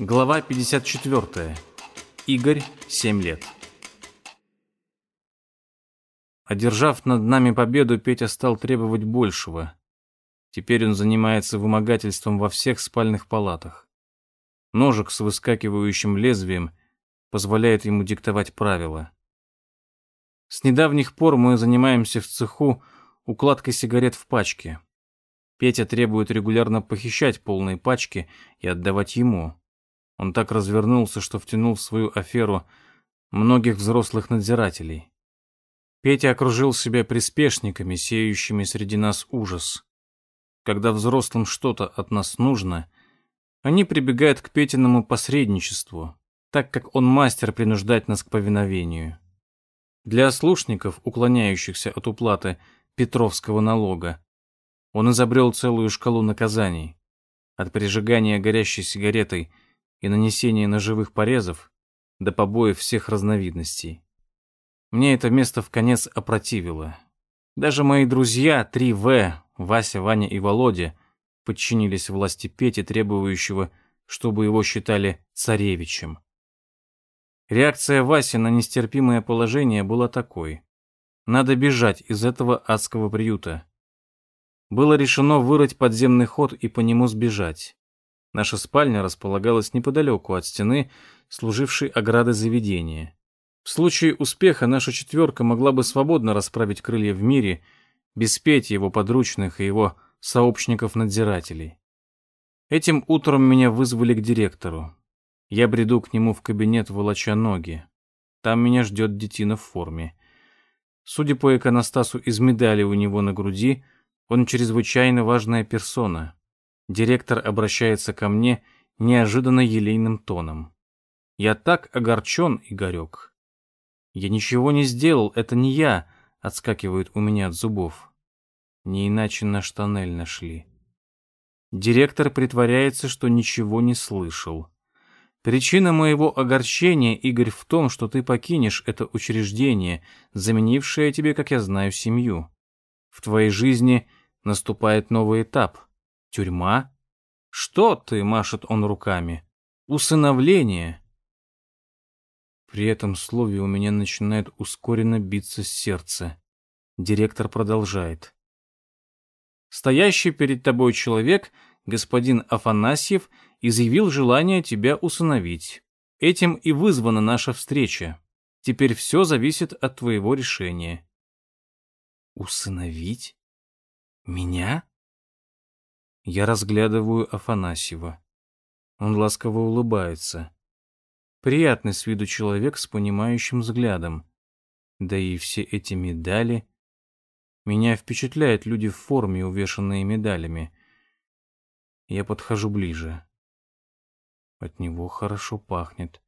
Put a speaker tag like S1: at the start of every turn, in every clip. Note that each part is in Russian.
S1: Глава 54. Игорь, 7 лет. Одержав над нами победу, Петя стал требовать большего. Теперь он занимается вымогательством во всех спальных палатах. Ножик с выскакивающим лезвием позволяет ему диктовать правила. С недавних пор мы занимаемся в цеху укладкой сигарет в пачке. Петя требует регулярно похищать полные пачки и отдавать ему. Он так развернулся, что втянул в свою аферу многих взрослых надзирателей. Петя окружил себя приспешниками, сеющими среди нас ужас. Когда взрослым что-то от нас нужно, они прибегают к Петиному посредничеству, так как он мастер принуждать нас к повиновению. Для ослушников, уклоняющихся от уплаты Петровского налога, он изобрел целую шкалу наказаний. От прижигания горящей сигаретой – и нанесение ножевых порезов до побоев всех разновидностей. Мне это место в конец опротивило. Даже мои друзья 3В, Вася, Ваня и Володя, подчинились власти Пети, требующего, чтобы его считали царевичем. Реакция Васи на нестерпимое положение была такой. Надо бежать из этого адского приюта. Было решено вырыть подземный ход и по нему сбежать. Наша спальня располагалась неподалеку от стены, служившей оградой заведения. В случае успеха наша четверка могла бы свободно расправить крылья в мире, без Пети, его подручных и его сообщников-надзирателей. Этим утром меня вызвали к директору. Я бреду к нему в кабинет, волоча ноги. Там меня ждет детина в форме. Судя по иконостасу из медали у него на груди, он чрезвычайно важная персона. Директор обращается ко мне неожиданно елейным тоном. Я так огорчен, Игорек. Я ничего не сделал, это не я, отскакивает у меня от зубов. Не иначе наш тоннель нашли. Директор притворяется, что ничего не слышал. Причина моего огорчения, Игорь, в том, что ты покинешь это учреждение, заменившее тебе, как я знаю, семью. В твоей жизни наступает новый этап — Тюрьма? Что ты, машет он руками? Усыновление. При этом слове у меня начинает ускоренно биться сердце. Директор продолжает. Стоящий перед тобой человек, господин Афанасьев, изъявил желание тебя усыновить. Этим и вызвана наша встреча. Теперь все зависит от твоего решения. Усыновить? Меня? Я разглядываю Афанасьева. Он ласково улыбается. Приятный с виду человек с понимающим взглядом. Да и все эти медали... Меня впечатляют люди в форме, увешанные медалями. Я подхожу ближе. От него хорошо пахнет.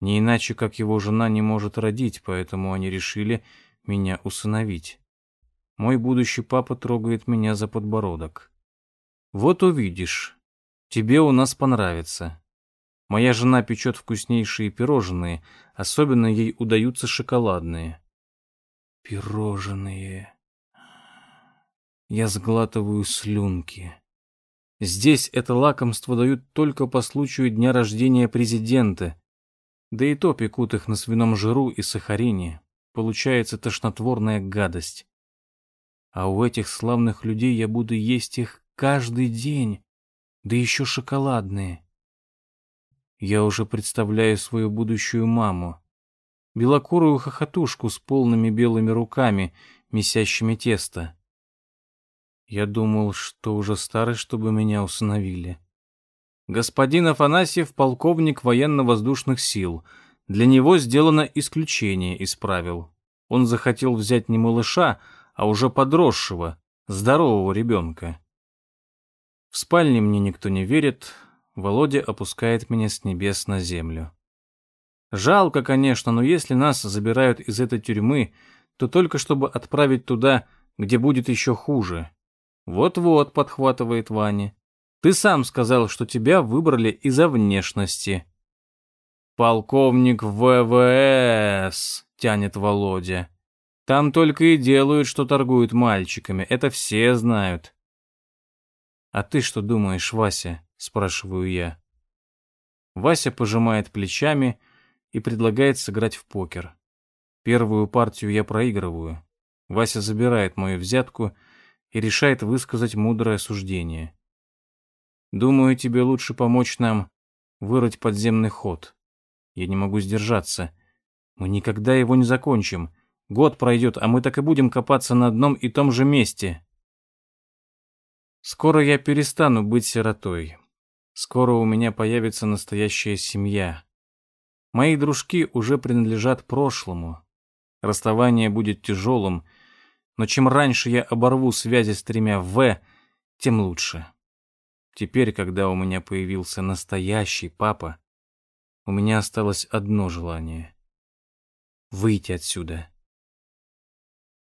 S1: Не иначе, как его жена не может родить, поэтому они решили меня усыновить. Мой будущий папа трогает меня за подбородок. Вот увидишь. Тебе у нас понравится. Моя жена печет вкуснейшие пирожные, особенно ей удаются шоколадные. Пирожные. Я сглатываю слюнки. Здесь это лакомство дают только по случаю дня рождения президента. Да и то пекут их на свином жиру и сахарине. Получается тошнотворная гадость. А у этих славных людей я буду есть их Каждый день. Да еще шоколадные. Я уже представляю свою будущую маму. Белокурую хохотушку с полными белыми руками, месящими тесто. Я думал, что уже старый, чтобы меня усыновили. Господин Афанасьев — полковник военно-воздушных сил. Для него сделано исключение из правил. Он захотел взять не малыша, а уже подросшего, здорового ребенка. В спальне мне никто не верит, Володя опускает меня с небес на землю. Жалко, конечно, но если нас забирают из этой тюрьмы, то только чтобы отправить туда, где будет еще хуже. Вот-вот, подхватывает Ваня. Ты сам сказал, что тебя выбрали из-за внешности. Полковник ВВС, тянет Володя. Там только и делают, что торгуют мальчиками, это все знают. «А ты что думаешь, Вася?» — спрашиваю я. Вася пожимает плечами и предлагает сыграть в покер. Первую партию я проигрываю. Вася забирает мою взятку и решает высказать мудрое суждение. «Думаю, тебе лучше помочь нам вырыть подземный ход. Я не могу сдержаться. Мы никогда его не закончим. Год пройдет, а мы так и будем копаться на одном и том же месте. Скоро я перестану быть сиротой. Скоро у меня появится настоящая семья. Мои дружки уже принадлежат прошлому. Расставание будет тяжелым, но чем раньше я оборву связи с тремя «В», тем лучше. Теперь, когда у меня появился настоящий папа, у меня осталось одно желание — выйти отсюда.